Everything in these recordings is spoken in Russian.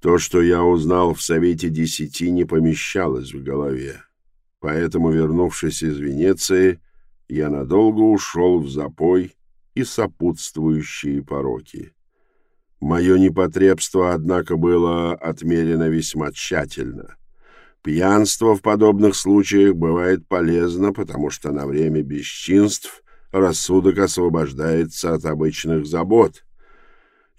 То, что я узнал в Совете Десяти, не помещалось в голове. Поэтому, вернувшись из Венеции, я надолго ушел в запой и сопутствующие пороки. Мое непотребство, однако, было отмерено весьма тщательно. Пьянство в подобных случаях бывает полезно, потому что на время бесчинств рассудок освобождается от обычных забот —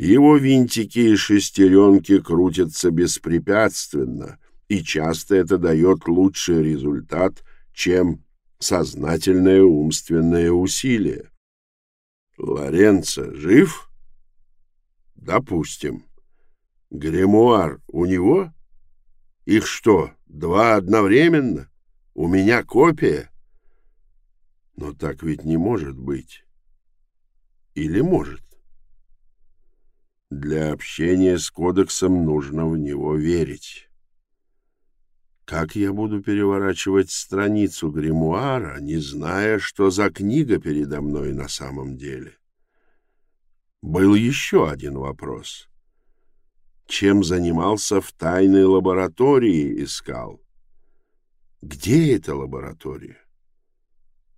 его винтики и шестеренки крутятся беспрепятственно, и часто это дает лучший результат, чем сознательное умственное усилие. Лоренцо жив? Допустим. Гримуар у него? Их что, два одновременно? У меня копия? Но так ведь не может быть. Или может? Для общения с кодексом нужно в него верить. Как я буду переворачивать страницу гримуара, не зная, что за книга передо мной на самом деле? Был еще один вопрос. Чем занимался в тайной лаборатории, искал? Где эта лаборатория?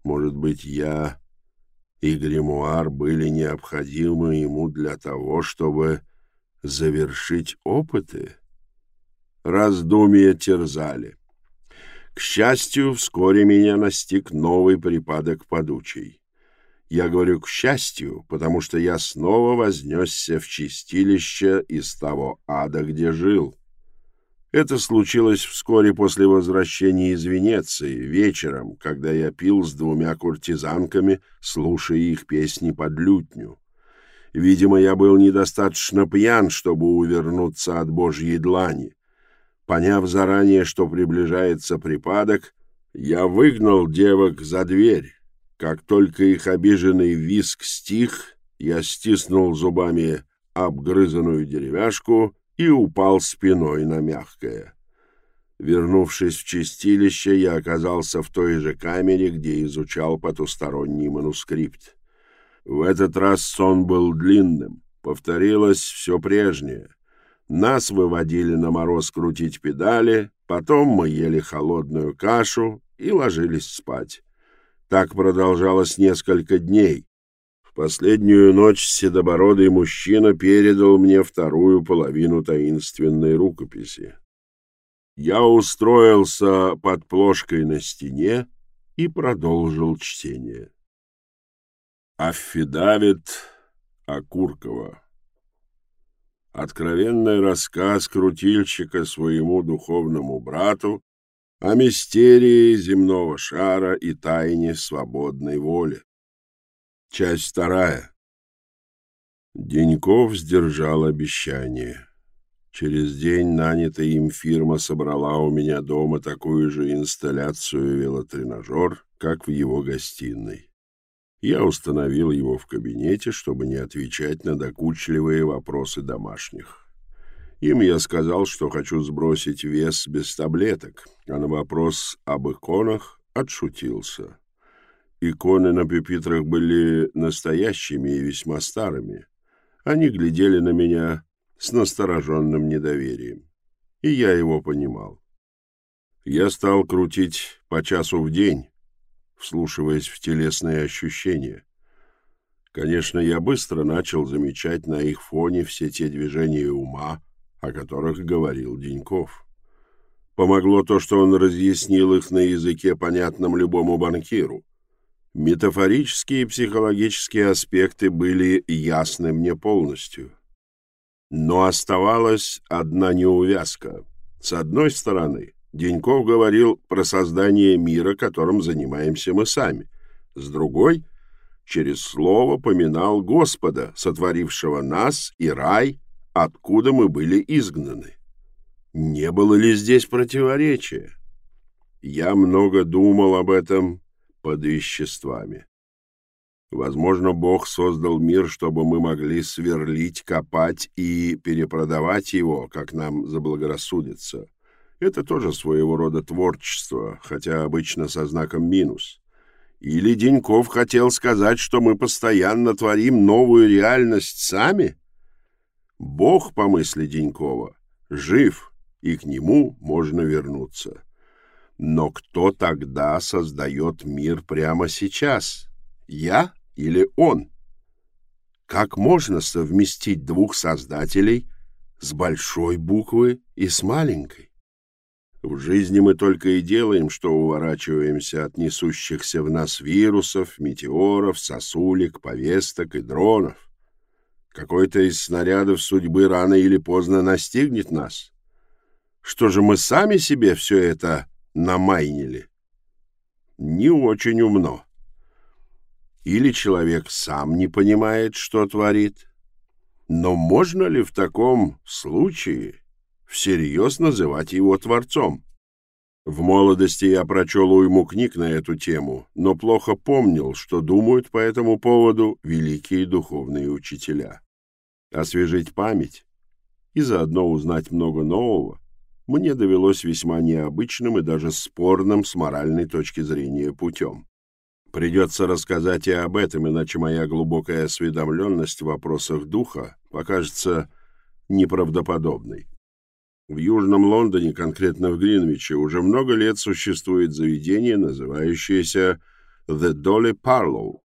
Может быть, я и гримуар были необходимы ему для того, чтобы завершить опыты? Раздумья терзали. К счастью, вскоре меня настиг новый припадок подучей. Я говорю «к счастью», потому что я снова вознесся в чистилище из того ада, где жил. Это случилось вскоре после возвращения из Венеции, вечером, когда я пил с двумя куртизанками, слушая их песни под лютню. Видимо, я был недостаточно пьян, чтобы увернуться от Божьей длани. Поняв заранее, что приближается припадок, я выгнал девок за дверь. Как только их обиженный виск стих, я стиснул зубами обгрызанную деревяшку и упал спиной на мягкое. Вернувшись в чистилище, я оказался в той же камере, где изучал потусторонний манускрипт. В этот раз сон был длинным, повторилось все прежнее. Нас выводили на мороз крутить педали, потом мы ели холодную кашу и ложились спать. Так продолжалось несколько дней, последнюю ночь седобородый мужчина передал мне вторую половину таинственной рукописи. Я устроился под плошкой на стене и продолжил чтение. Аффидавит Акуркова Откровенный рассказ крутильщика своему духовному брату о мистерии земного шара и тайне свободной воли. Часть вторая. Деньков сдержал обещание. Через день нанятая им фирма собрала у меня дома такую же инсталляцию велотренажер, как в его гостиной. Я установил его в кабинете, чтобы не отвечать на докучливые вопросы домашних. Им я сказал, что хочу сбросить вес без таблеток, а на вопрос об иконах отшутился. Иконы на пюпитрах были настоящими и весьма старыми. Они глядели на меня с настороженным недоверием. И я его понимал. Я стал крутить по часу в день, вслушиваясь в телесные ощущения. Конечно, я быстро начал замечать на их фоне все те движения ума, о которых говорил Деньков. Помогло то, что он разъяснил их на языке, понятном любому банкиру. Метафорические и психологические аспекты были ясны мне полностью. Но оставалась одна неувязка. С одной стороны, Деньков говорил про создание мира, которым занимаемся мы сами. С другой, через слово поминал Господа, сотворившего нас и рай, откуда мы были изгнаны. Не было ли здесь противоречия? Я много думал об этом под веществами. Возможно, Бог создал мир, чтобы мы могли сверлить, копать и перепродавать его, как нам заблагорассудится. Это тоже своего рода творчество, хотя обычно со знаком минус. Или Деньков хотел сказать, что мы постоянно творим новую реальность сами? Бог, по мысли Денькова, жив, и к нему можно вернуться. Но кто тогда создает мир прямо сейчас? Я или он? Как можно совместить двух создателей с большой буквы и с маленькой? В жизни мы только и делаем, что уворачиваемся от несущихся в нас вирусов, метеоров, сосулек, повесток и дронов. Какой-то из снарядов судьбы рано или поздно настигнет нас. Что же мы сами себе все это намайнили? Не очень умно. Или человек сам не понимает, что творит. Но можно ли в таком случае всерьез называть его творцом. В молодости я прочел уйму книг на эту тему, но плохо помнил, что думают по этому поводу великие духовные учителя. Освежить память и заодно узнать много нового мне довелось весьма необычным и даже спорным с моральной точки зрения путем. Придется рассказать и об этом, иначе моя глубокая осведомленность в вопросах духа покажется неправдоподобной. В Южном Лондоне, конкретно в Гринвиче, уже много лет существует заведение, называющееся The Dolly Parlow.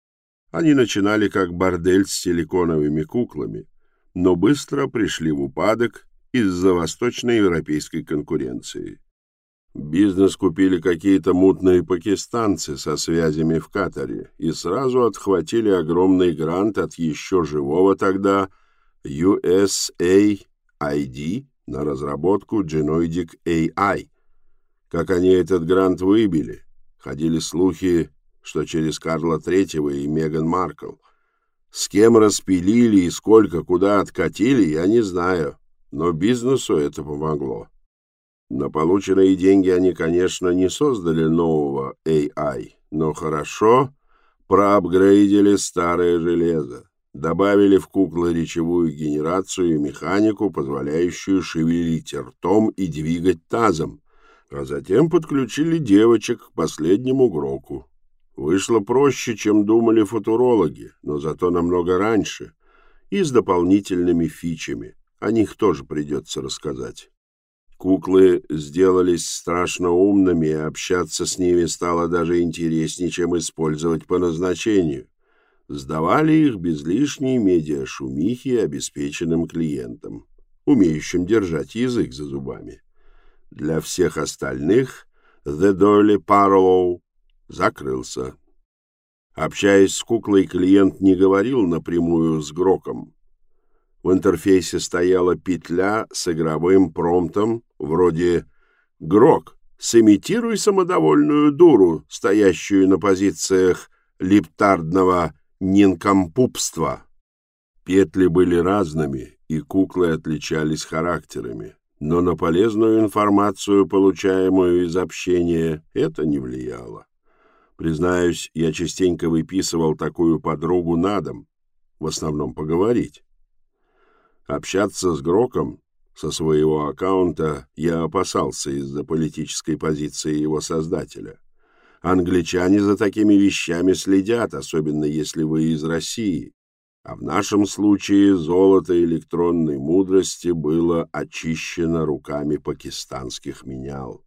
Они начинали как бордель с силиконовыми куклами, но быстро пришли в упадок из-за восточноевропейской конкуренции. Бизнес купили какие-то мутные пакистанцы со связями в Катаре и сразу отхватили огромный грант от еще живого тогда USAID, на разработку Genoidic AI. Как они этот грант выбили? Ходили слухи, что через Карла Третьего и Меган Маркл. С кем распилили и сколько куда откатили, я не знаю, но бизнесу это помогло. На полученные деньги они, конечно, не создали нового AI, но хорошо проапгрейдили старое железо добавили в куклы речевую генерацию и механику, позволяющую шевелить ртом и двигать тазом, а затем подключили девочек к последнему гроку. Вышло проще, чем думали футурологи, но зато намного раньше, и с дополнительными фичами. О них тоже придется рассказать. Куклы сделались страшно умными, и общаться с ними стало даже интереснее, чем использовать по назначению сдавали их без лишней медиашумихи обеспеченным клиентам, умеющим держать язык за зубами. Для всех остальных The Dolly Parlow закрылся. Общаясь с куклой, клиент не говорил напрямую с Гроком. В интерфейсе стояла петля с игровым промптом вроде «Грок, сымитируй самодовольную дуру, стоящую на позициях лептардного нинкомпупства. Петли были разными, и куклы отличались характерами, но на полезную информацию, получаемую из общения, это не влияло. Признаюсь, я частенько выписывал такую подругу на дом, в основном поговорить. Общаться с Гроком со своего аккаунта я опасался из-за политической позиции его создателя. Англичане за такими вещами следят, особенно если вы из России. А в нашем случае золото электронной мудрости было очищено руками пакистанских менял.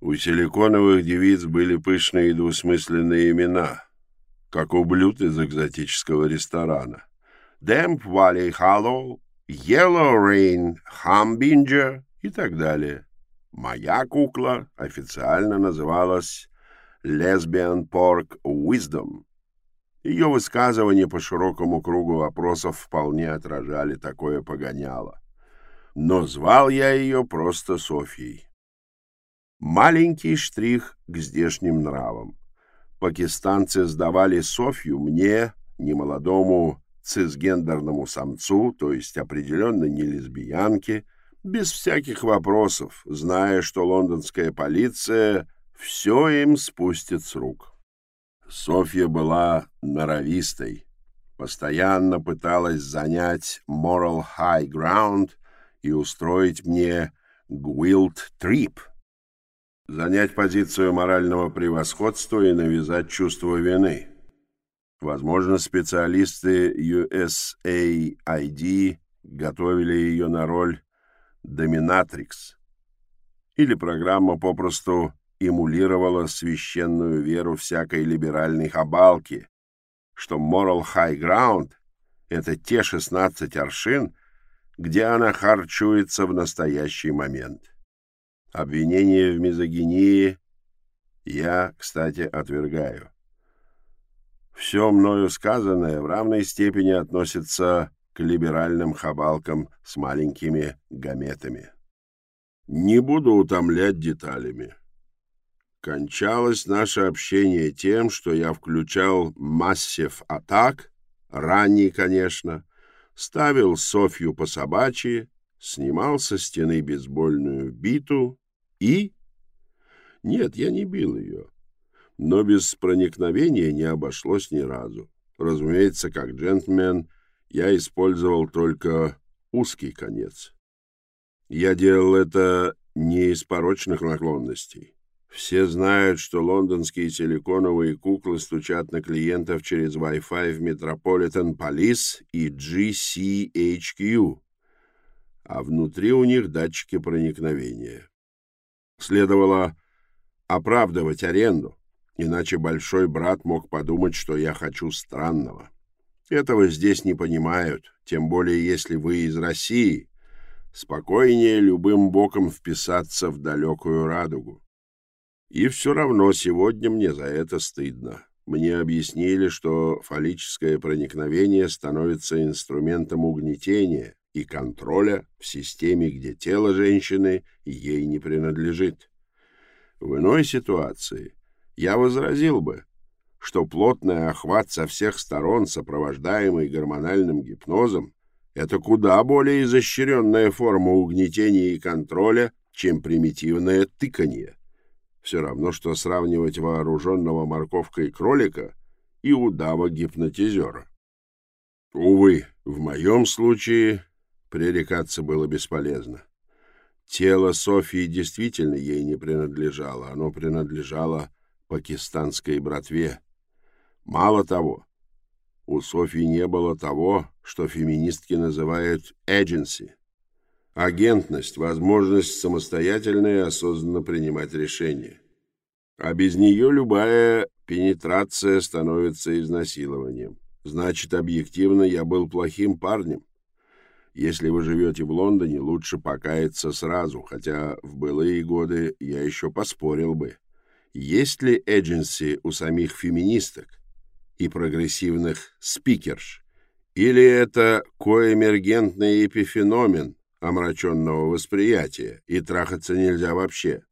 У силиконовых девиц были пышные и двусмысленные имена, как у блюд из экзотического ресторана. Damp Valley Hollow, Yellow Rain Humbinger и так далее. Моя кукла официально называлась Lesbian Pork Wisdom. Ее высказывания по широкому кругу вопросов вполне отражали такое погоняло. Но звал я ее просто Софьей. Маленький штрих к здешним нравам. Пакистанцы сдавали Софью мне, немолодому цисгендерному самцу, то есть определенно не лесбиянке, без всяких вопросов, зная, что лондонская полиция все им спустит с рук. Софья была норовистой, постоянно пыталась занять moral high ground и устроить мне guilt trip, занять позицию морального превосходства и навязать чувство вины. Возможно, специалисты USAID готовили ее на роль доминатрикс. Или программа попросту эмулировала священную веру всякой либеральной хабалки, что moral high ground — это те 16 аршин, где она харчуется в настоящий момент. Обвинение в мизогинии я, кстати, отвергаю. Все мною сказанное в равной степени относится к либеральным хабалкам с маленькими гаметами. Не буду утомлять деталями. Кончалось наше общение тем, что я включал массив атак, ранний, конечно, ставил Софью по собачьи, снимал со стены бейсбольную биту и... Нет, я не бил ее, но без проникновения не обошлось ни разу. Разумеется, как джентльмен, я использовал только узкий конец. Я делал это не из порочных наклонностей. Все знают, что лондонские силиконовые куклы стучат на клиентов через Wi-Fi в Metropolitan Police и GCHQ, а внутри у них датчики проникновения. Следовало оправдывать аренду, иначе большой брат мог подумать, что я хочу странного. Этого здесь не понимают, тем более если вы из России. Спокойнее любым боком вписаться в далекую радугу. И все равно сегодня мне за это стыдно. Мне объяснили, что фаллическое проникновение становится инструментом угнетения и контроля в системе, где тело женщины ей не принадлежит. В иной ситуации я возразил бы, что плотный охват со всех сторон, сопровождаемый гормональным гипнозом, это куда более изощренная форма угнетения и контроля, чем примитивное тыканье. Все равно, что сравнивать вооруженного морковкой кролика и удава-гипнотизера. Увы, в моем случае пререкаться было бесполезно. Тело Софии действительно ей не принадлежало, оно принадлежало пакистанской братве. Мало того, у Софьи не было того, что феминистки называют agency. Агентность, возможность самостоятельно и осознанно принимать решения. А без нее любая пенетрация становится изнасилованием. Значит, объективно я был плохим парнем. Если вы живете в Лондоне, лучше покаяться сразу, хотя в былые годы я еще поспорил бы. Есть ли эдженси у самих феминисток? и прогрессивных спикерш, или это коэмергентный эпифеномен омраченного восприятия, и трахаться нельзя вообще.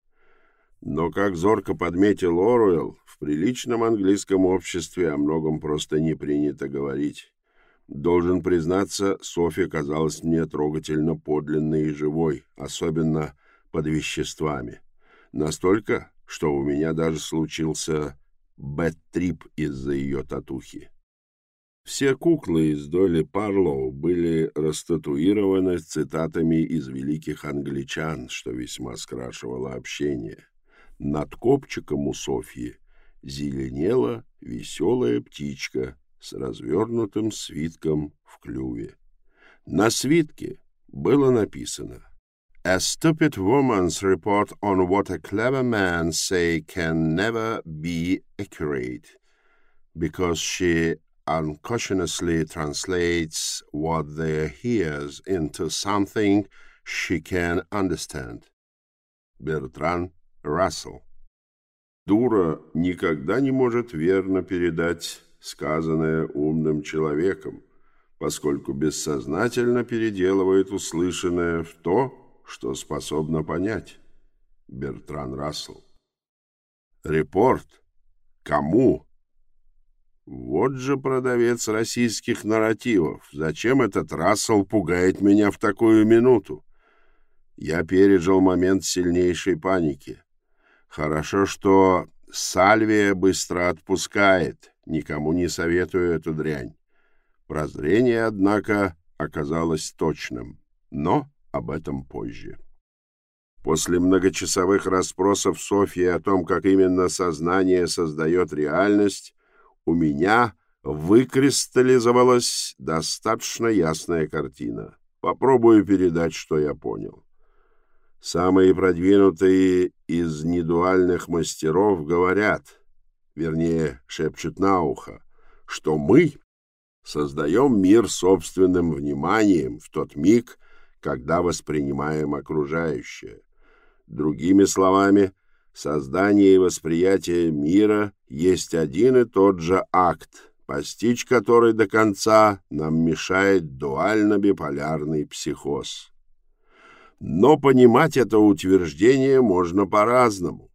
Но, как зорко подметил Оруэлл, в приличном английском обществе о многом просто не принято говорить. Должен признаться, Софья казалась мне трогательно подлинной и живой, особенно под веществами. Настолько, что у меня даже случился бэт-трип из-за ее татухи. Все куклы из доли Парлоу были растатуированы цитатами из великих англичан, что весьма скрашивало общение. Над копчиком у Софьи зеленела веселая птичка с развернутым свитком в клюве. На свитке было написано A stupid woman's report on what a clever man say can never be accurate, because she unconsciously translates what they hears into something she can understand. Бертран Рассел Дура никогда не может верно передать сказанное умным человеком, поскольку бессознательно переделывает услышанное в то, что способна понять. Бертран Рассел. Репорт? Кому? Вот же продавец российских нарративов. Зачем этот Рассел пугает меня в такую минуту? Я пережил момент сильнейшей паники. Хорошо, что Сальвия быстро отпускает. Никому не советую эту дрянь. Прозрение, однако, оказалось точным. Но об этом позже. После многочасовых расспросов Софьи о том, как именно сознание создает реальность, у меня выкристаллизовалась достаточно ясная картина. Попробую передать, что я понял. Самые продвинутые из недуальных мастеров говорят, вернее, шепчут на ухо, что мы создаем мир собственным вниманием в тот миг, когда воспринимаем окружающее. Другими словами, создание и восприятие мира есть один и тот же акт, постичь который до конца нам мешает дуально-биполярный психоз. Но понимать это утверждение можно по-разному.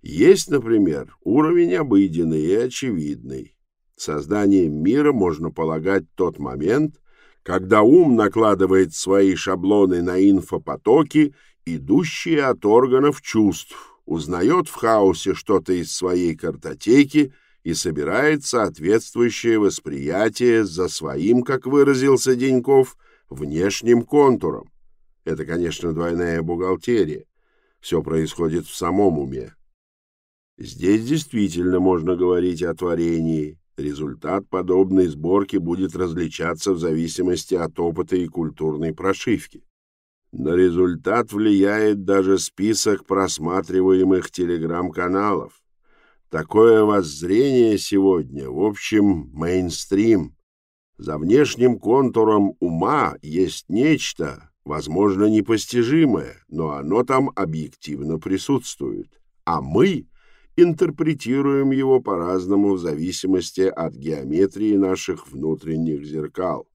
Есть, например, уровень обыденный и очевидный. Созданием мира можно полагать тот момент, когда ум накладывает свои шаблоны на инфопотоки, идущие от органов чувств, узнает в хаосе что-то из своей картотеки и собирает соответствующее восприятие за своим, как выразился Деньков, внешним контуром. Это, конечно, двойная бухгалтерия. Все происходит в самом уме. Здесь действительно можно говорить о творении. Результат подобной сборки будет различаться в зависимости от опыта и культурной прошивки. На результат влияет даже список просматриваемых телеграм-каналов. Такое воззрение сегодня, в общем, мейнстрим. За внешним контуром ума есть нечто, возможно, непостижимое, но оно там объективно присутствует, а мы интерпретируем его по-разному в зависимости от геометрии наших внутренних зеркал.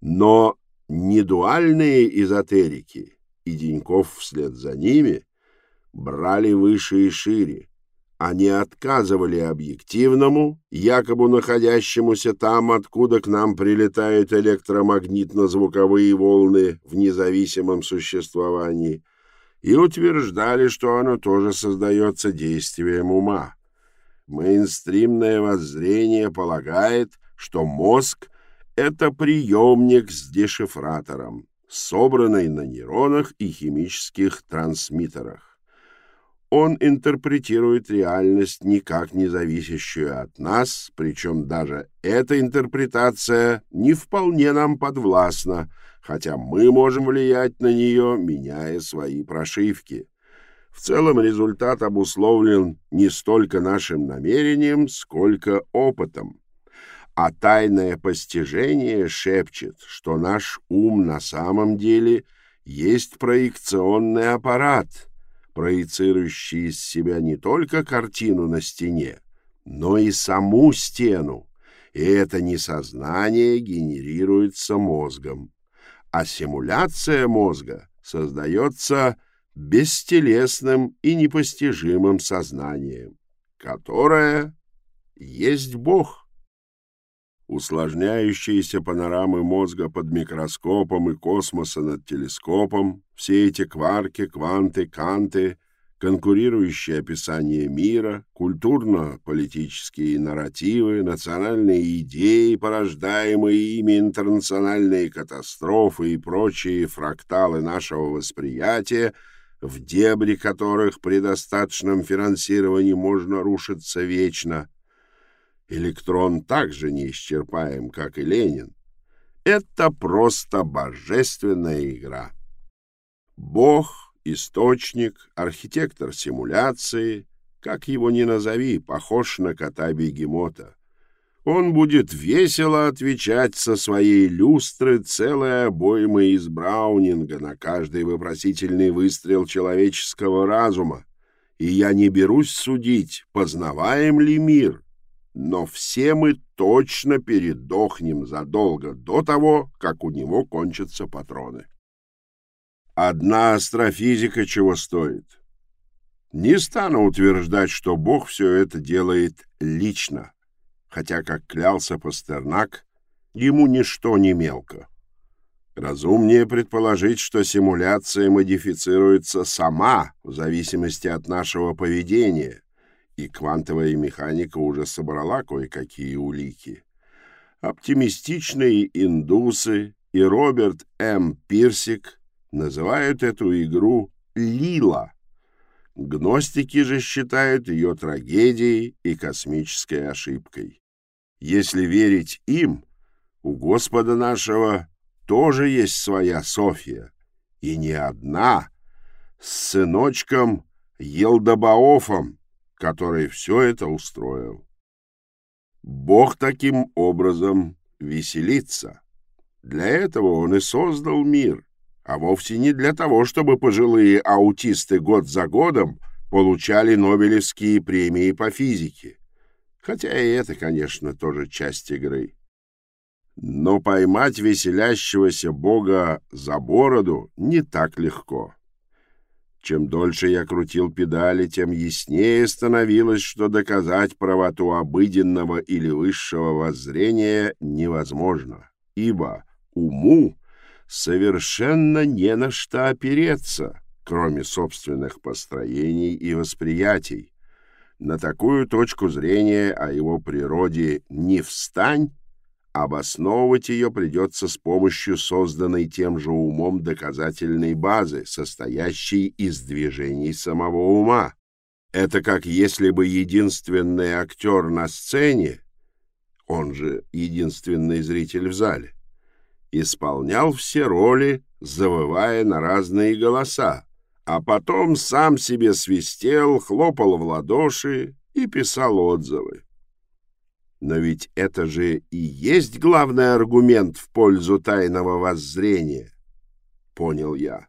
Но недуальные эзотерики, и Деньков вслед за ними, брали выше и шире, они отказывали объективному, якобы находящемуся там, откуда к нам прилетают электромагнитно-звуковые волны в независимом существовании, и утверждали, что оно тоже создается действием ума. Мейнстримное воззрение полагает, что мозг — это приемник с дешифратором, собранный на нейронах и химических трансмиттерах он интерпретирует реальность никак не зависящую от нас, причем даже эта интерпретация не вполне нам подвластна, хотя мы можем влиять на нее, меняя свои прошивки. В целом результат обусловлен не столько нашим намерением, сколько опытом. А тайное постижение шепчет, что наш ум на самом деле есть проекционный аппарат — проецирующий из себя не только картину на стене, но и саму стену, и это несознание генерируется мозгом, а симуляция мозга создается бестелесным и непостижимым сознанием, которое есть Бог. Усложняющиеся панорамы мозга под микроскопом и космоса над телескопом, все эти кварки, кванты, канты, конкурирующие описания мира, культурно-политические нарративы, национальные идеи, порождаемые ими интернациональные катастрофы и прочие фракталы нашего восприятия, в дебри которых при достаточном финансировании можно рушиться вечно — Электрон также неисчерпаем, как и Ленин. Это просто божественная игра. Бог, источник, архитектор симуляции, как его ни назови, похож на кота-бегемота. Он будет весело отвечать со своей люстры целой обоймой из Браунинга на каждый вопросительный выстрел человеческого разума. И я не берусь судить, познаваем ли мир, но все мы точно передохнем задолго до того, как у него кончатся патроны. Одна астрофизика чего стоит? Не стану утверждать, что Бог все это делает лично, хотя, как клялся Пастернак, ему ничто не мелко. Разумнее предположить, что симуляция модифицируется сама в зависимости от нашего поведения, и квантовая механика уже собрала кое-какие улики. Оптимистичные индусы и Роберт М. Пирсик называют эту игру «Лила». Гностики же считают ее трагедией и космической ошибкой. Если верить им, у Господа нашего тоже есть своя София, и не одна, с сыночком Елдобаофом, который все это устроил. Бог таким образом веселится. Для этого он и создал мир, а вовсе не для того, чтобы пожилые аутисты год за годом получали Нобелевские премии по физике. Хотя и это, конечно, тоже часть игры. Но поймать веселящегося бога за бороду не так легко. Чем дольше я крутил педали, тем яснее становилось, что доказать правоту обыденного или высшего воззрения невозможно, ибо уму совершенно не на что опереться, кроме собственных построений и восприятий. На такую точку зрения о его природе «не встань» обосновывать ее придется с помощью созданной тем же умом доказательной базы, состоящей из движений самого ума. Это как если бы единственный актер на сцене, он же единственный зритель в зале, исполнял все роли, завывая на разные голоса, а потом сам себе свистел, хлопал в ладоши и писал отзывы. Но ведь это же и есть главный аргумент в пользу тайного воззрения, понял я,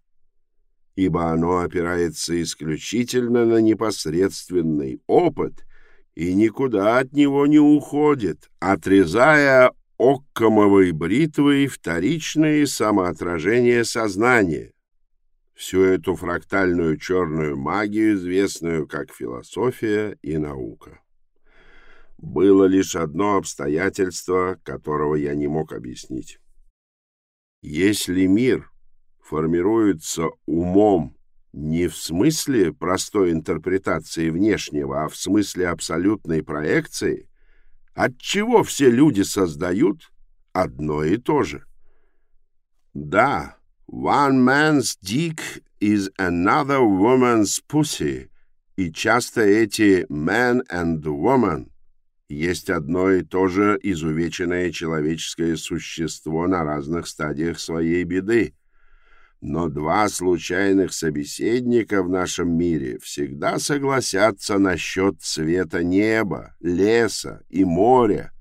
ибо оно опирается исключительно на непосредственный опыт и никуда от него не уходит, отрезая оккомовой бритвой вторичные самоотражения сознания, всю эту фрактальную черную магию, известную как философия и наука. Было лишь одно обстоятельство, которого я не мог объяснить. Если мир формируется умом не в смысле простой интерпретации внешнего, а в смысле абсолютной проекции, от чего все люди создают одно и то же. Да, one man's dick is another woman's pussy, и часто эти man and woman есть одно и то же изувеченное человеческое существо на разных стадиях своей беды. Но два случайных собеседника в нашем мире всегда согласятся насчет цвета неба, леса и моря,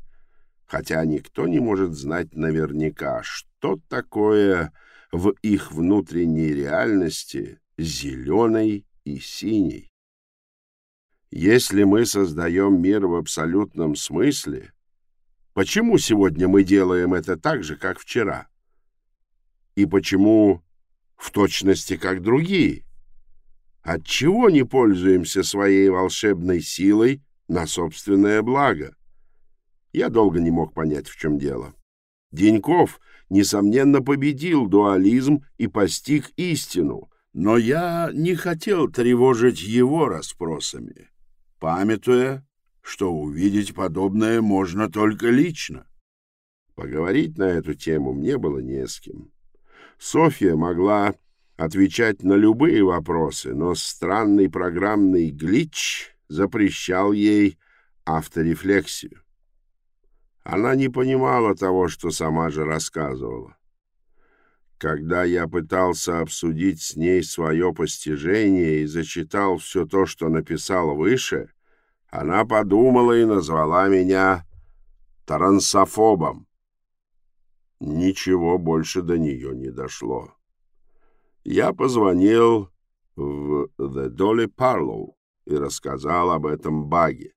хотя никто не может знать наверняка, что такое в их внутренней реальности зеленый и синий. Если мы создаем мир в абсолютном смысле, почему сегодня мы делаем это так же, как вчера? И почему в точности, как другие? Отчего не пользуемся своей волшебной силой на собственное благо? Я долго не мог понять, в чем дело. Деньков, несомненно, победил дуализм и постиг истину, но я не хотел тревожить его расспросами памятуя, что увидеть подобное можно только лично. Поговорить на эту тему мне было не с кем. Софья могла отвечать на любые вопросы, но странный программный глич запрещал ей авторефлексию. Она не понимала того, что сама же рассказывала. Когда я пытался обсудить с ней свое постижение и зачитал все то, что написал выше, она подумала и назвала меня трансофобом. Ничего больше до нее не дошло. Я позвонил в The Dolly Parlow и рассказал об этом баге.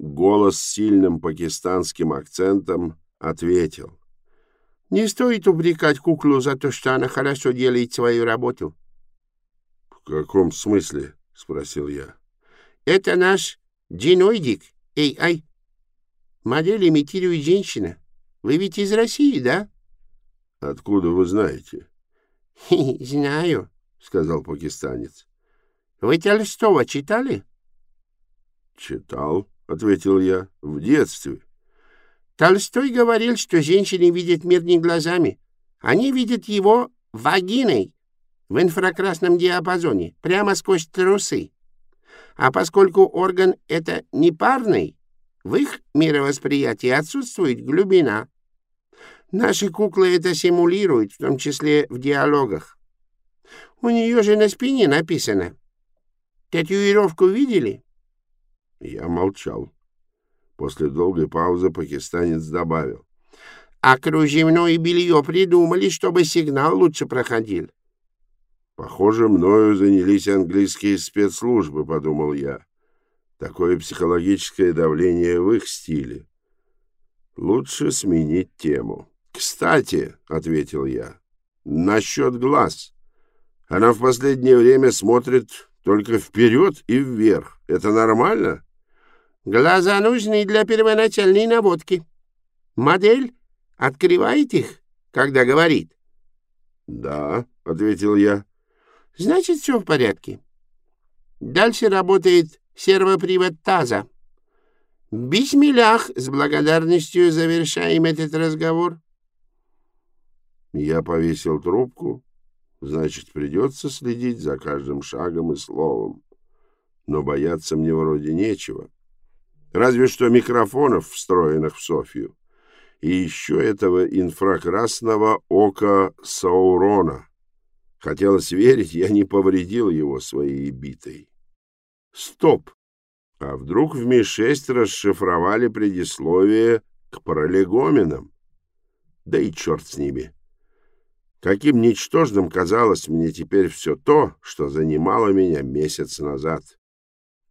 Голос с сильным пакистанским акцентом ответил. Не стоит упрекать куклу за то, что она хорошо делает свою работу. — В каком смысле? — спросил я. — Это наш диноидик, AI. Модель имитирует женщина. Вы ведь из России, да? — Откуда вы знаете? — Знаю, — сказал пакистанец. — Вы Толстого читали? — Читал, — ответил я, — в детстве. — Толстой говорил, что женщины видят мир не глазами. Они видят его вагиной в инфракрасном диапазоне, прямо сквозь трусы. А поскольку орган — это непарный, в их мировосприятии отсутствует глубина. Наши куклы это симулируют, в том числе в диалогах. У нее же на спине написано. Татуировку видели? Я молчал. После долгой паузы пакистанец добавил. А кружевное белье придумали, чтобы сигнал лучше проходил. Похоже, мною занялись английские спецслужбы, подумал я. Такое психологическое давление в их стиле. Лучше сменить тему. Кстати, ответил я, насчет глаз. Она в последнее время смотрит только вперед и вверх. Это нормально? Глаза нужны для первоначальной наводки. Модель открывает их, когда говорит? — Да, — ответил я. — Значит, все в порядке. Дальше работает сервопривод таза. Бисмиллах, с благодарностью завершаем этот разговор. Я повесил трубку. Значит, придется следить за каждым шагом и словом. Но бояться мне вроде нечего. Разве что микрофонов, встроенных в Софью. И еще этого инфракрасного ока Саурона. Хотелось верить, я не повредил его своей битой. Стоп! А вдруг в Ми-6 расшифровали предисловие к параллегоменам? Да и черт с ними. Каким ничтожным казалось мне теперь все то, что занимало меня месяц назад.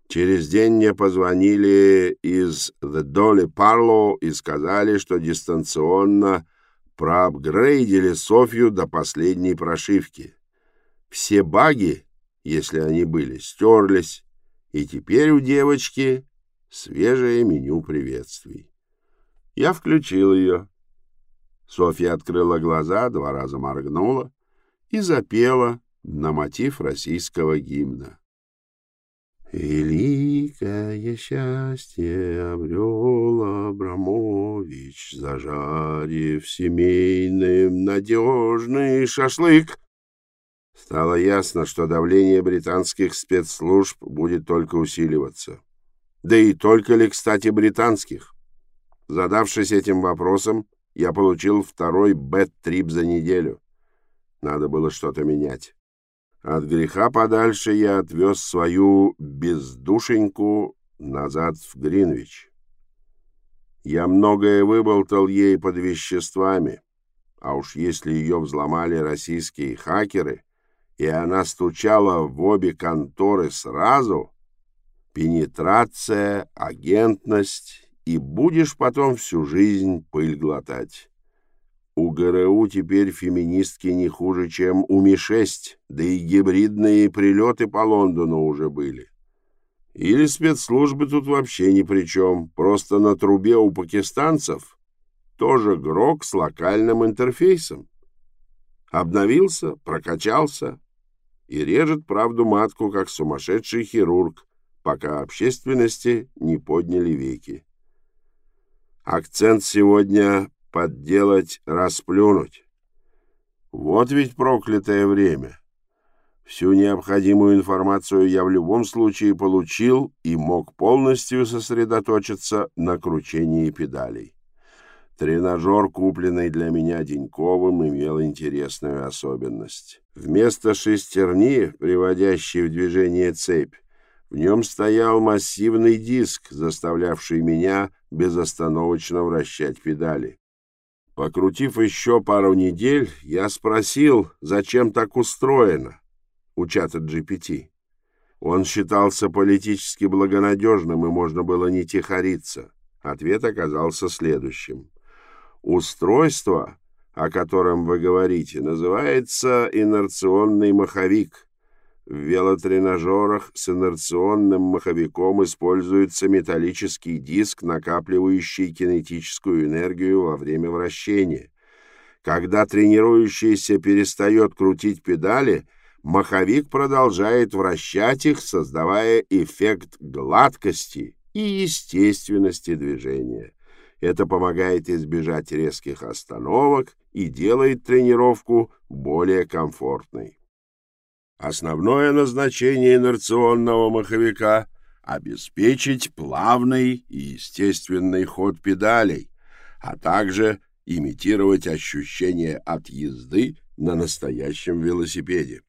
Через день мне позвонили из The Dolly Parlow и сказали, что дистанционно проапгрейдили Софью до последней прошивки. Все баги, если они были, стерлись, и теперь у девочки свежее меню приветствий. Я включил ее. Софья открыла глаза, два раза моргнула и запела на мотив российского гимна. Великое счастье обрел Абрамович, зажарив семейным надежный шашлык. Стало ясно, что давление британских спецслужб будет только усиливаться. Да и только ли, кстати, британских? Задавшись этим вопросом, я получил второй бэт-трип за неделю. Надо было что-то менять. От греха подальше я отвез свою бездушеньку назад в Гринвич. Я многое выболтал ей под веществами, а уж если ее взломали российские хакеры, и она стучала в обе конторы сразу, пенетрация, агентность, и будешь потом всю жизнь пыль глотать. У ГРУ теперь феминистки не хуже, чем у Ми-6, да и гибридные прилеты по Лондону уже были. Или спецслужбы тут вообще ни при чем, просто на трубе у пакистанцев тоже грок с локальным интерфейсом. Обновился, прокачался и режет правду матку, как сумасшедший хирург, пока общественности не подняли веки. Акцент сегодня подделать, расплюнуть. Вот ведь проклятое время. Всю необходимую информацию я в любом случае получил и мог полностью сосредоточиться на кручении педалей. Тренажер, купленный для меня Деньковым, имел интересную особенность. Вместо шестерни, приводящей в движение цепь, в нем стоял массивный диск, заставлявший меня безостановочно вращать педали. Покрутив еще пару недель, я спросил, зачем так устроено у чата GPT. Он считался политически благонадежным, и можно было не тихориться. Ответ оказался следующим. Устройство, о котором вы говорите, называется инерционный маховик. В велотренажерах с инерционным маховиком используется металлический диск, накапливающий кинетическую энергию во время вращения. Когда тренирующийся перестает крутить педали, маховик продолжает вращать их, создавая эффект гладкости и естественности движения. Это помогает избежать резких остановок и делает тренировку более комфортной. Основное назначение инерционного маховика — обеспечить плавный и естественный ход педалей, а также имитировать ощущение от езды на настоящем велосипеде.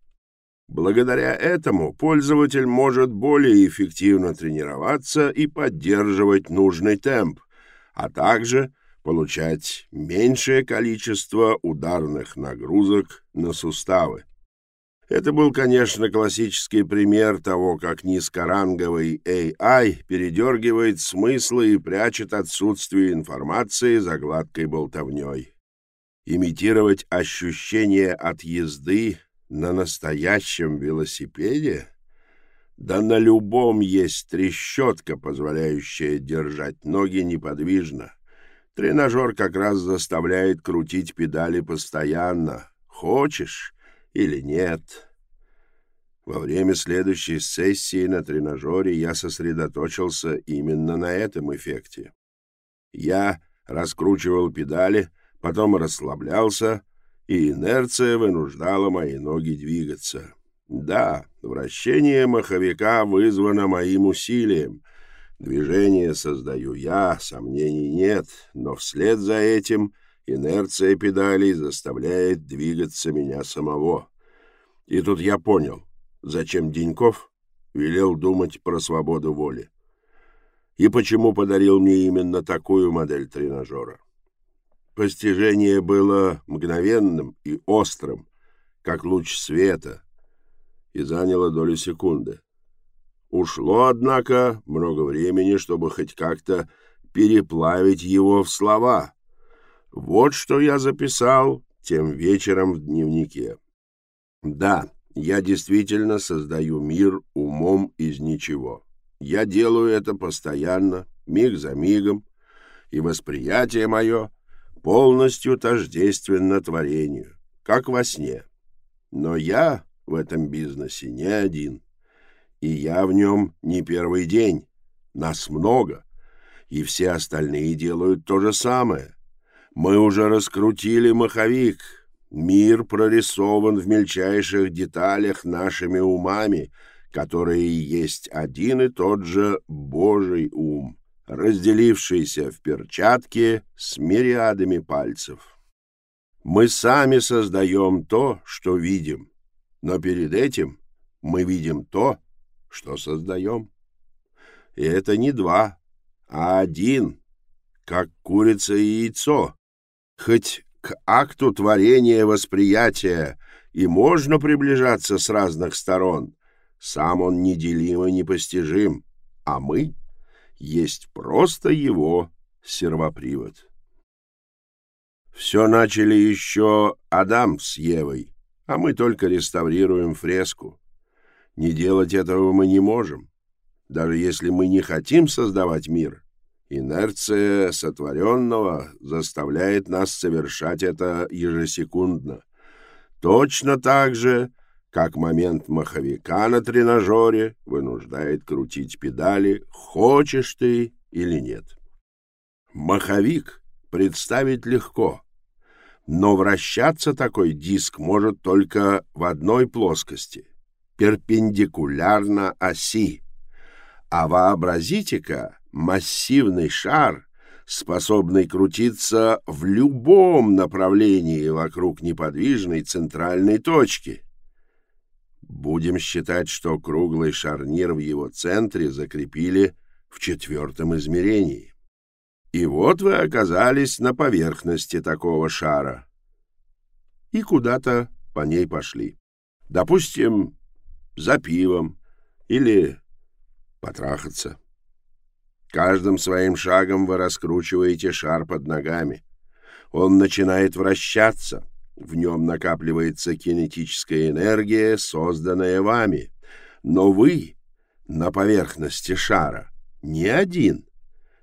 Благодаря этому пользователь может более эффективно тренироваться и поддерживать нужный темп, а также получать меньшее количество ударных нагрузок на суставы. Это был, конечно, классический пример того, как низкоранговый AI передергивает смыслы и прячет отсутствие информации за гладкой болтовней. Имитировать ощущение от езды на настоящем велосипеде? Да на любом есть трещотка, позволяющая держать ноги неподвижно. Тренажер как раз заставляет крутить педали постоянно. Хочешь или нет? Во время следующей сессии на тренажере я сосредоточился именно на этом эффекте. Я раскручивал педали, потом расслаблялся, и инерция вынуждала мои ноги двигаться. Да, вращение маховика вызвано моим усилием. Движение создаю я, сомнений нет, но вслед за этим инерция педалей заставляет двигаться меня самого. И тут я понял, зачем Деньков велел думать про свободу воли. И почему подарил мне именно такую модель тренажера. Постижение было мгновенным и острым, как луч света, и заняло долю секунды. Ушло, однако, много времени, чтобы хоть как-то переплавить его в слова. Вот что я записал тем вечером в дневнике. Да, я действительно создаю мир умом из ничего. Я делаю это постоянно, миг за мигом, и восприятие мое — полностью тождественно творению, как во сне. Но я в этом бизнесе не один, и я в нем не первый день, нас много, и все остальные делают то же самое. Мы уже раскрутили маховик, мир прорисован в мельчайших деталях нашими умами, которые есть один и тот же Божий ум разделившийся в перчатке с мириадами пальцев. Мы сами создаем то, что видим, но перед этим мы видим то, что создаем. И это не два, а один, как курица и яйцо. Хоть к акту творения восприятия и можно приближаться с разных сторон, сам он неделимо непостижим, а мы — есть просто его сервопривод. Все начали еще Адам с Евой, а мы только реставрируем фреску. Не делать этого мы не можем. Даже если мы не хотим создавать мир, инерция сотворенного заставляет нас совершать это ежесекундно. Точно так же, как момент маховика на тренажере вынуждает крутить педали, хочешь ты или нет. Маховик представить легко, но вращаться такой диск может только в одной плоскости, перпендикулярно оси. А вообразите-ка массивный шар, способный крутиться в любом направлении вокруг неподвижной центральной точки. Будем считать, что круглый шарнир в его центре закрепили в четвертом измерении. И вот вы оказались на поверхности такого шара. И куда-то по ней пошли. Допустим, за пивом или потрахаться. Каждым своим шагом вы раскручиваете шар под ногами. Он начинает вращаться — в нем накапливается кинетическая энергия, созданная вами. Но вы на поверхности шара не один.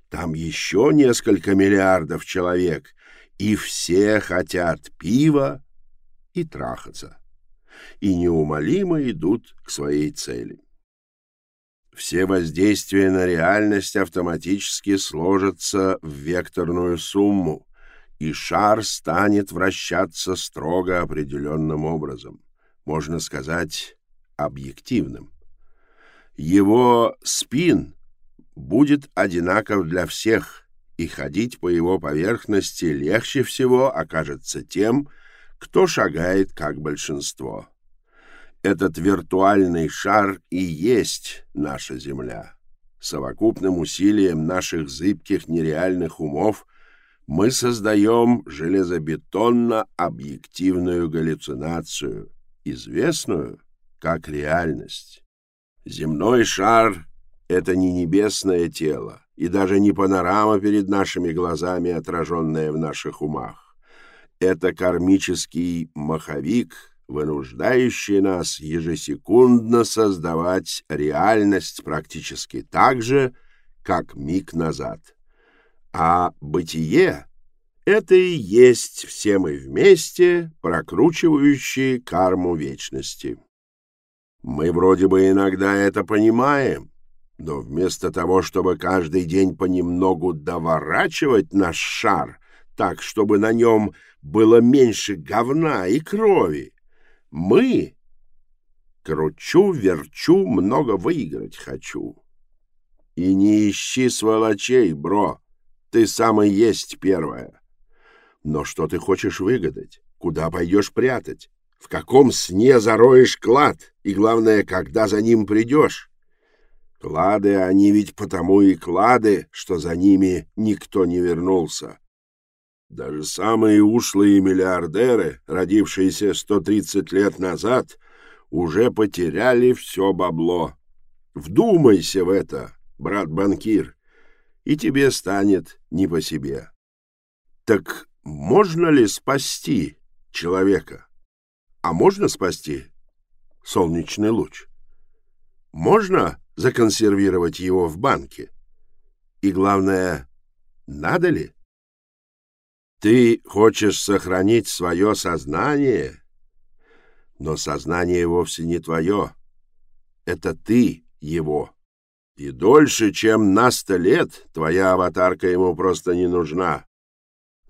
Там еще несколько миллиардов человек, и все хотят пива и трахаться. И неумолимо идут к своей цели. Все воздействия на реальность автоматически сложатся в векторную сумму, и шар станет вращаться строго определенным образом, можно сказать, объективным. Его спин будет одинаков для всех, и ходить по его поверхности легче всего окажется тем, кто шагает как большинство. Этот виртуальный шар и есть наша Земля. Совокупным усилием наших зыбких нереальных умов мы создаем железобетонно-объективную галлюцинацию, известную как реальность. Земной шар — это не небесное тело и даже не панорама перед нашими глазами, отраженная в наших умах. Это кармический маховик — вынуждающие нас ежесекундно создавать реальность практически так же, как миг назад. А бытие — это и есть все мы вместе, прокручивающие карму вечности. Мы вроде бы иногда это понимаем, но вместо того, чтобы каждый день понемногу доворачивать наш шар так, чтобы на нем было меньше говна и крови, мы кручу, верчу, много выиграть хочу. И не ищи сволочей, бро, ты сам и есть первое. Но что ты хочешь выгадать? Куда пойдешь прятать? В каком сне зароешь клад? И главное, когда за ним придешь? Клады, они ведь потому и клады, что за ними никто не вернулся. Даже самые ушлые миллиардеры, родившиеся 130 лет назад, уже потеряли все бабло. Вдумайся в это, брат-банкир, и тебе станет не по себе. Так можно ли спасти человека? А можно спасти солнечный луч? Можно законсервировать его в банке? И главное, надо ли? Ты хочешь сохранить свое сознание, но сознание вовсе не твое. Это ты его. И дольше, чем на сто лет, твоя аватарка ему просто не нужна.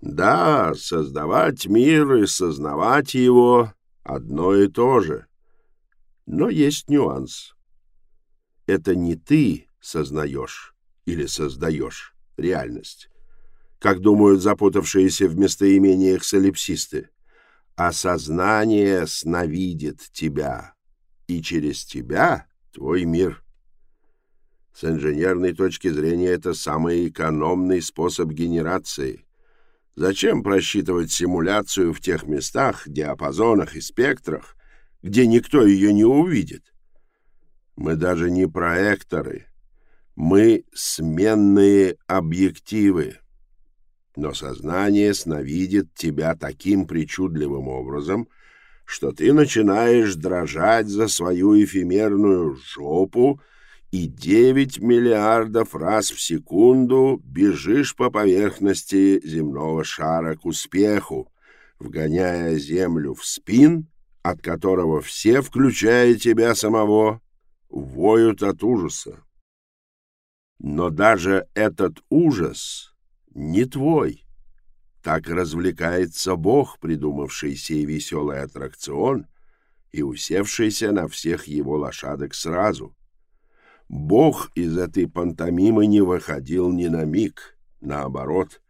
Да, создавать мир и сознавать его — одно и то же. Но есть нюанс. Это не ты сознаешь или создаешь реальность как думают запутавшиеся в местоимениях солипсисты. А сознание сновидит тебя, и через тебя твой мир. С инженерной точки зрения это самый экономный способ генерации. Зачем просчитывать симуляцию в тех местах, диапазонах и спектрах, где никто ее не увидит? Мы даже не проекторы. Мы сменные объективы но сознание сновидит тебя таким причудливым образом, что ты начинаешь дрожать за свою эфемерную жопу и девять миллиардов раз в секунду бежишь по поверхности земного шара к успеху, вгоняя Землю в спин, от которого все, включая тебя самого, воют от ужаса. Но даже этот ужас не твой. Так развлекается Бог, придумавший сей веселый аттракцион и усевшийся на всех его лошадок сразу. Бог из этой пантомимы не выходил ни на миг, наоборот,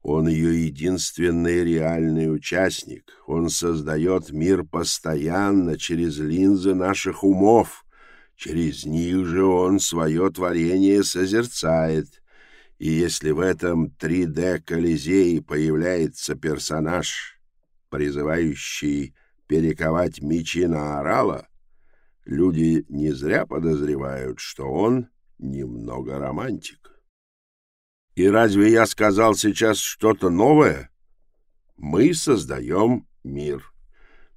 он ее единственный реальный участник. Он создает мир постоянно через линзы наших умов. Через них же он свое творение созерцает — и если в этом 3D-колизее появляется персонаж, призывающий перековать мечи на орала, люди не зря подозревают, что он немного романтик. И разве я сказал сейчас что-то новое? Мы создаем мир.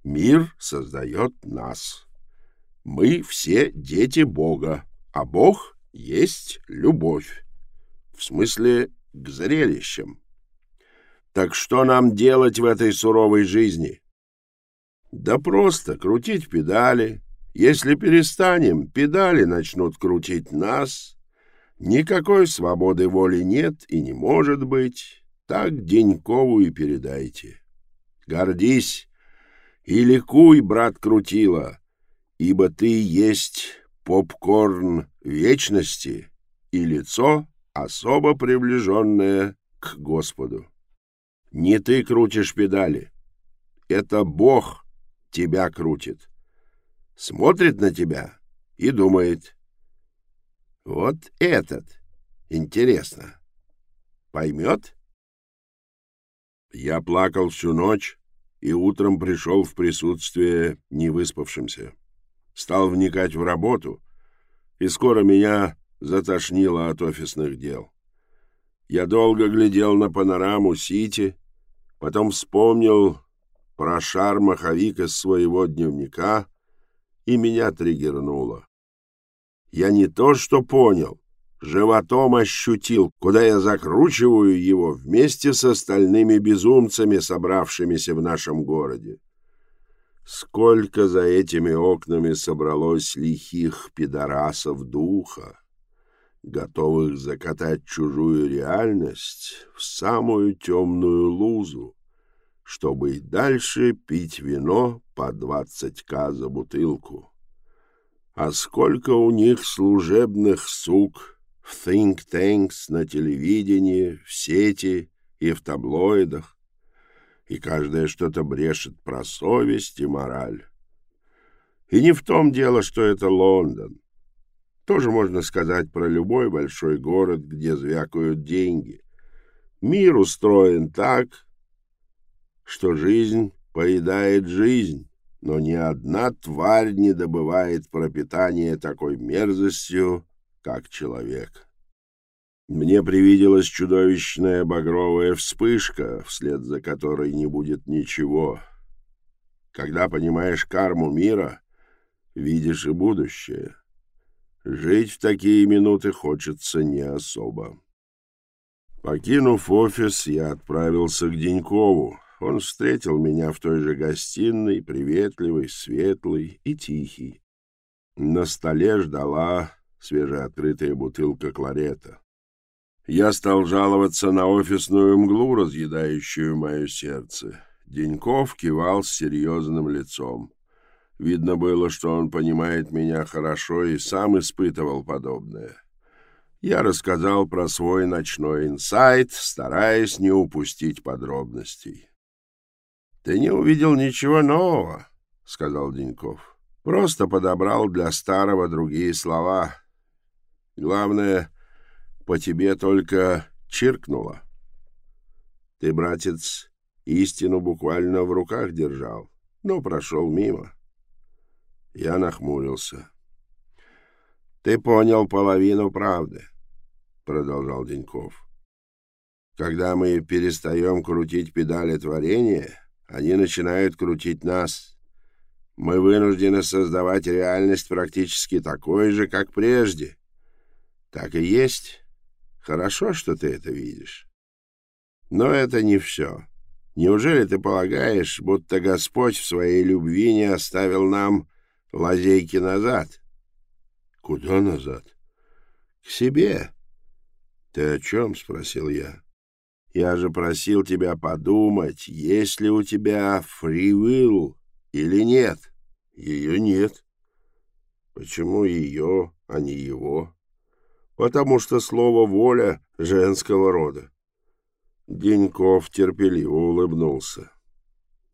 Мир создает нас. Мы все дети Бога, а Бог есть любовь в смысле к зрелищам. Так что нам делать в этой суровой жизни? Да просто крутить педали. Если перестанем, педали начнут крутить нас. Никакой свободы воли нет и не может быть. Так Денькову и передайте. Гордись и ликуй, брат Крутила, ибо ты есть попкорн вечности и лицо особо приближенное к Господу. Не ты крутишь педали, это Бог тебя крутит. смотрит на тебя и думает. Вот этот, интересно, поймет? Я плакал всю ночь и утром пришел в присутствие невыспавшимся. Стал вникать в работу, и скоро меня затошнило от офисных дел. Я долго глядел на панораму Сити, потом вспомнил про шар-маховик из своего дневника, и меня триггернуло. Я не то что понял, животом ощутил, куда я закручиваю его вместе с остальными безумцами, собравшимися в нашем городе. Сколько за этими окнами собралось лихих пидорасов духа, готовых закатать чужую реальность в самую темную лузу, чтобы и дальше пить вино по двадцать к за бутылку. А сколько у них служебных сук в think tanks на телевидении, в сети и в таблоидах, и каждая что-то брешет про совесть и мораль. И не в том дело, что это Лондон. Тоже можно сказать про любой большой город, где звякают деньги. Мир устроен так, что жизнь поедает жизнь, но ни одна тварь не добывает пропитание такой мерзостью, как человек. Мне привиделась чудовищная багровая вспышка, вслед за которой не будет ничего. Когда понимаешь карму мира, видишь и будущее. Жить в такие минуты хочется не особо. Покинув офис, я отправился к Денькову, он встретил меня в той же гостиной, приветливый, светлый и тихий. На столе ждала свежеоткрытая бутылка кларета. Я стал жаловаться на офисную мглу, разъедающую мое сердце. Деньков кивал с серьезным лицом. Видно было, что он понимает меня хорошо и сам испытывал подобное. Я рассказал про свой ночной инсайт, стараясь не упустить подробностей. Ты не увидел ничего нового, сказал Деньков. Просто подобрал для старого другие слова. Главное, по тебе только чиркнуло. Ты, братец, истину буквально в руках держал, но прошел мимо. Я нахмурился. Ты понял половину правды, продолжал Деньков. Когда мы перестаем крутить педали творения, они начинают крутить нас. Мы вынуждены создавать реальность практически такой же, как прежде. Так и есть. Хорошо, что ты это видишь. Но это не все. Неужели ты полагаешь, будто Господь в своей любви не оставил нам лазейки назад? Куда назад? К себе. Ты о чем? — спросил я. Я же просил тебя подумать, есть ли у тебя will или нет. Ее нет. Почему ее, а не его? Потому что слово «воля» женского рода. Деньков терпеливо улыбнулся.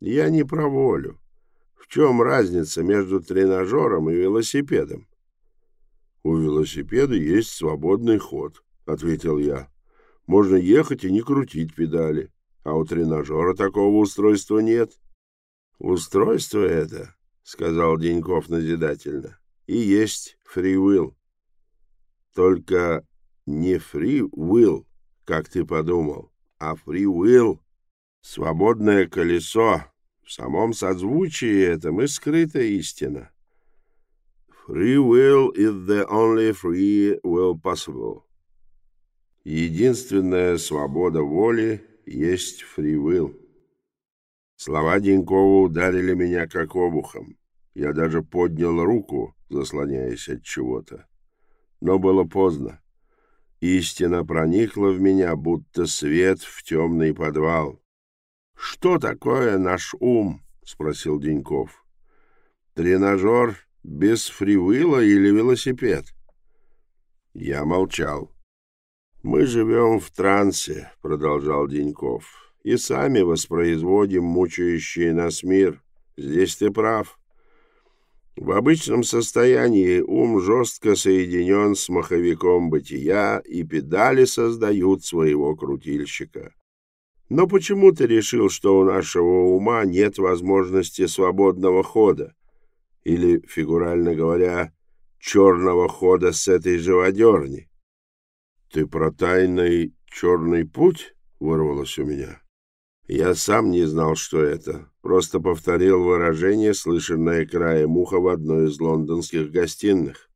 Я не про волю. В чем разница между тренажером и велосипедом? У велосипеда есть свободный ход, ответил я. Можно ехать и не крутить педали. А у тренажера такого устройства нет. Устройство это, сказал Деньков назидательно, и есть фривилл. Только не фривилл, как ты подумал, а фривилл — свободное колесо. В самом созвучии этом и скрыта истина. Free will is the only free will possible. Единственная свобода воли есть фривил. Слова Денькова ударили меня как обухом. Я даже поднял руку, заслоняясь от чего-то. Но было поздно. Истина проникла в меня, будто свет в темный подвал. «Что такое наш ум?» — спросил Деньков. «Тренажер без фривыла или велосипед?» Я молчал. «Мы живем в трансе», — продолжал Деньков, — «и сами воспроизводим мучающий нас мир. Здесь ты прав. В обычном состоянии ум жестко соединен с маховиком бытия, и педали создают своего крутильщика. Но почему ты решил, что у нашего ума нет возможности свободного хода? Или, фигурально говоря, черного хода с этой живодерни? Ты про тайный черный путь? — вырвалось у меня. Я сам не знал, что это. Просто повторил выражение, слышанное краем уха в одной из лондонских гостиных.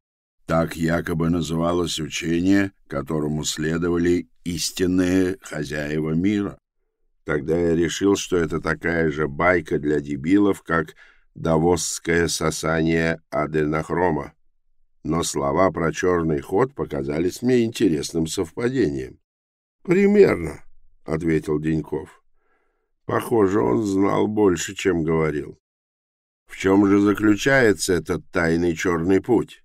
Так якобы называлось учение, которому следовали истинные хозяева мира. Тогда я решил, что это такая же байка для дебилов, как давосское сосание аденохрома. Но слова про черный ход показались мне интересным совпадением. «Примерно», — ответил Деньков. Похоже, он знал больше, чем говорил. В чем же заключается этот тайный черный путь?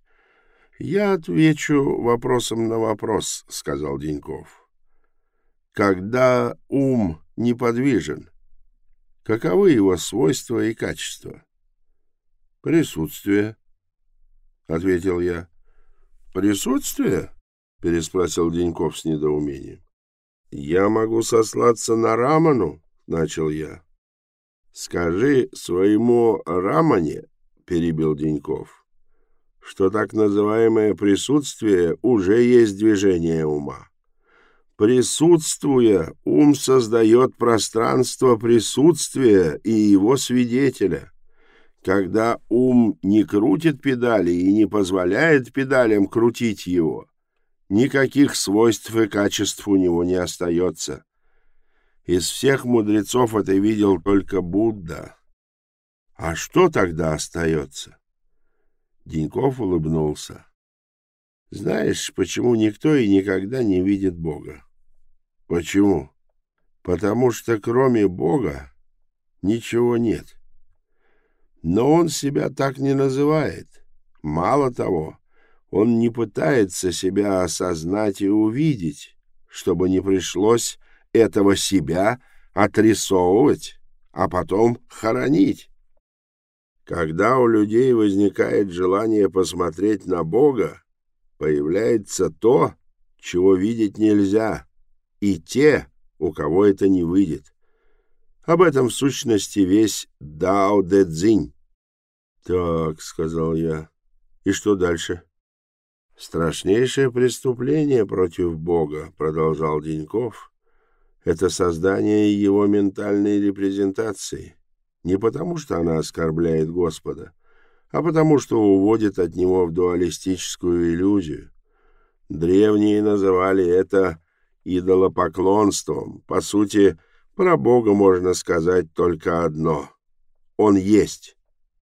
Я отвечу вопросом на вопрос, сказал Деньков. Когда ум неподвижен, каковы его свойства и качества? Присутствие, ответил я. Присутствие? переспросил Деньков с недоумением. Я могу сослаться на Раману, — начал я. «Скажи своему Рамане, — перебил Деньков, — что так называемое присутствие уже есть движение ума. Присутствуя, ум создает пространство присутствия и его свидетеля. Когда ум не крутит педали и не позволяет педалям крутить его, никаких свойств и качеств у него не остается. Из всех мудрецов это видел только Будда. А что тогда остается? Деньков улыбнулся. Знаешь, почему никто и никогда не видит Бога? Почему? Потому что кроме Бога ничего нет. Но он себя так не называет. Мало того, он не пытается себя осознать и увидеть, чтобы не пришлось этого себя отрисовывать, а потом хоронить. Когда у людей возникает желание посмотреть на Бога, появляется то, чего видеть нельзя, и те, у кого это не выйдет. Об этом в сущности весь Дао Дэ Цзинь. «Так», — сказал я, — «и что дальше?» «Страшнейшее преступление против Бога», — продолжал Деньков, это создание его ментальной репрезентации. Не потому, что она оскорбляет Господа, а потому, что уводит от него в дуалистическую иллюзию. Древние называли это идолопоклонством. По сути, про Бога можно сказать только одно. Он есть.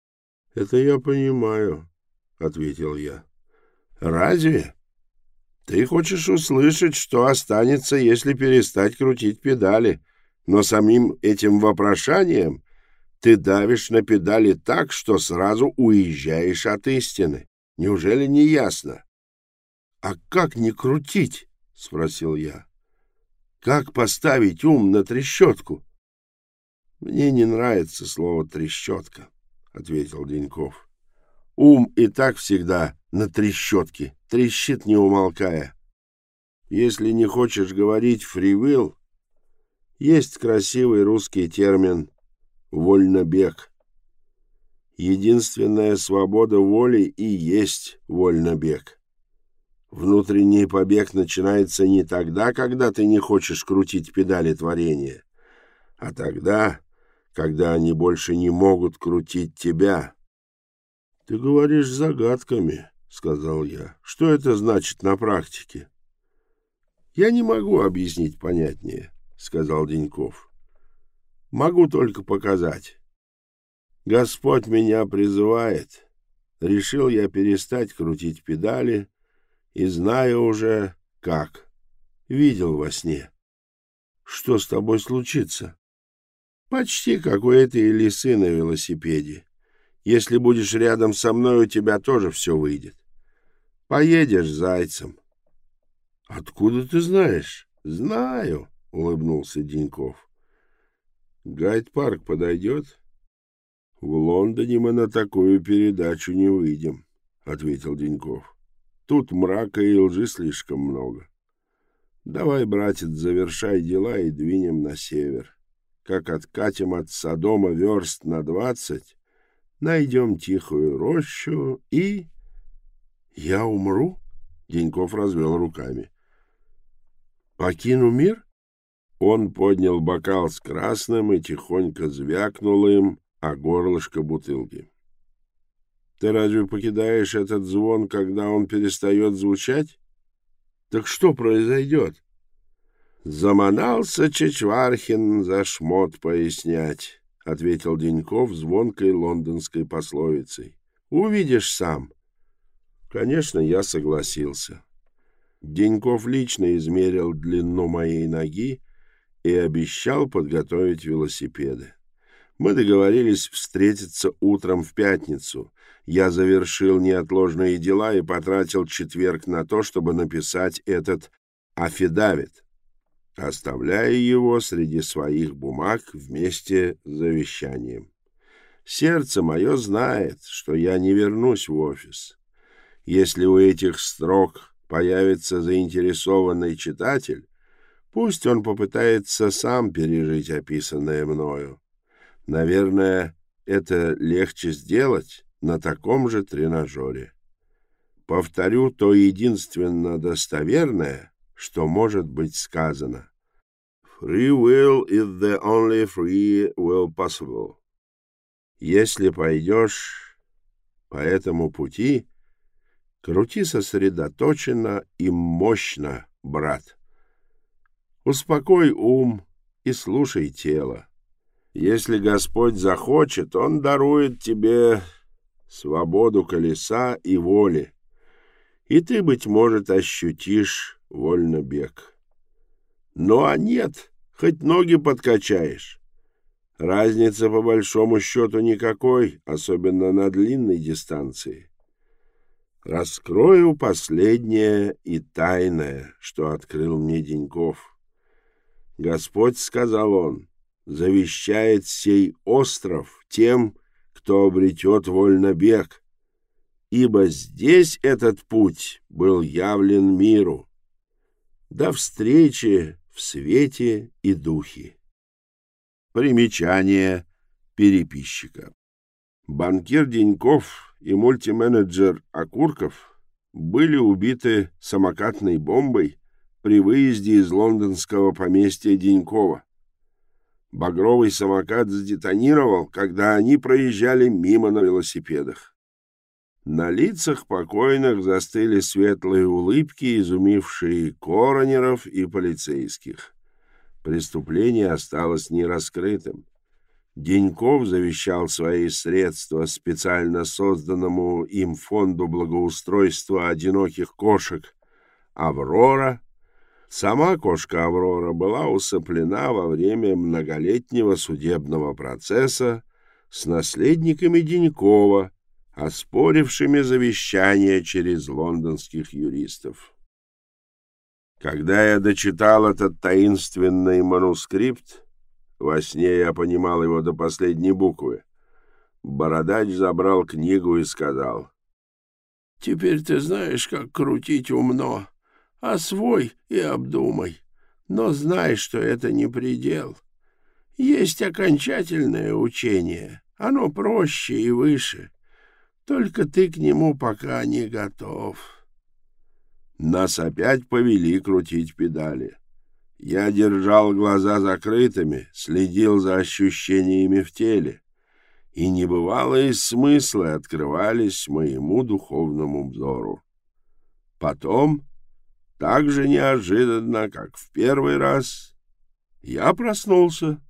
— Это я понимаю, — ответил я. — Разве? Ты хочешь услышать, что останется, если перестать крутить педали, но самим этим вопрошанием ты давишь на педали так, что сразу уезжаешь от истины. Неужели не ясно? — А как не крутить? — спросил я. — Как поставить ум на трещотку? — Мне не нравится слово «трещотка», — ответил Деньков. — Ум и так всегда на трещотке трещит не умолкая. Если не хочешь говорить «фривил», есть красивый русский термин «вольнобег». Единственная свобода воли и есть вольнобег. Внутренний побег начинается не тогда, когда ты не хочешь крутить педали творения, а тогда, когда они больше не могут крутить тебя. Ты говоришь загадками, — сказал я. — Что это значит на практике? — Я не могу объяснить понятнее, — сказал Деньков. — Могу только показать. Господь меня призывает. Решил я перестать крутить педали и знаю уже, как. Видел во сне. Что с тобой случится? Почти как у этой лисы на велосипеде. Если будешь рядом со мной, у тебя тоже все выйдет. Поедешь зайцем. — Откуда ты знаешь? — Знаю, — улыбнулся Деньков. — Гайд-парк подойдет? — В Лондоне мы на такую передачу не выйдем, — ответил Деньков. Тут мрака и лжи слишком много. Давай, братец, завершай дела и двинем на север. Как откатим от Содома верст на двадцать, найдем тихую рощу и... Я умру? Деньков развел руками. Покину мир? Он поднял бокал с красным и тихонько звякнул им, а горлышко бутылки. Ты разве покидаешь этот звон, когда он перестает звучать? Так что произойдет? Заманался Чечвархин за шмот пояснять, — ответил Деньков звонкой лондонской пословицей. — Увидишь сам. Конечно, я согласился. Деньков лично измерил длину моей ноги и обещал подготовить велосипеды. Мы договорились встретиться утром в пятницу. Я завершил неотложные дела и потратил четверг на то, чтобы написать этот афидавит, оставляя его среди своих бумаг вместе с завещанием. Сердце мое знает, что я не вернусь в офис. Если у этих строк появится заинтересованный читатель, пусть он попытается сам пережить описанное мною. Наверное, это легче сделать на таком же тренажере. Повторю то единственно достоверное, что может быть сказано. Free will is the only free will possible. Если пойдешь по этому пути, крути сосредоточенно и мощно, брат. Успокой ум и слушай тело. Если Господь захочет, Он дарует тебе свободу колеса и воли, и ты, быть может, ощутишь вольно бег. Ну а нет, хоть ноги подкачаешь. Разницы, по большому счету, никакой, особенно на длинной дистанции. Раскрою последнее и тайное, что открыл мне Деньков. Господь, сказал он, — завещает сей остров тем, кто обретет вольнобег, ибо здесь этот путь был явлен миру. До встречи в свете и духе. Примечание переписчика. Банкир Деньков и мультименеджер Окурков были убиты самокатной бомбой при выезде из лондонского поместья Денькова. Багровый самокат сдетонировал, когда они проезжали мимо на велосипедах. На лицах покойных застыли светлые улыбки, изумившие коронеров и полицейских. Преступление осталось нераскрытым. Деньков завещал свои средства специально созданному им фонду благоустройства одиноких кошек «Аврора», Сама кошка Аврора была усыплена во время многолетнего судебного процесса с наследниками Денькова, оспорившими завещание через лондонских юристов. Когда я дочитал этот таинственный манускрипт, во сне я понимал его до последней буквы, Бородач забрал книгу и сказал, «Теперь ты знаешь, как крутить умно» освой и обдумай, но знай, что это не предел. Есть окончательное учение, оно проще и выше, только ты к нему пока не готов. Нас опять повели крутить педали. Я держал глаза закрытыми, следил за ощущениями в теле, и небывалые смыслы открывались моему духовному взору. Потом так же неожиданно, как в первый раз, я проснулся.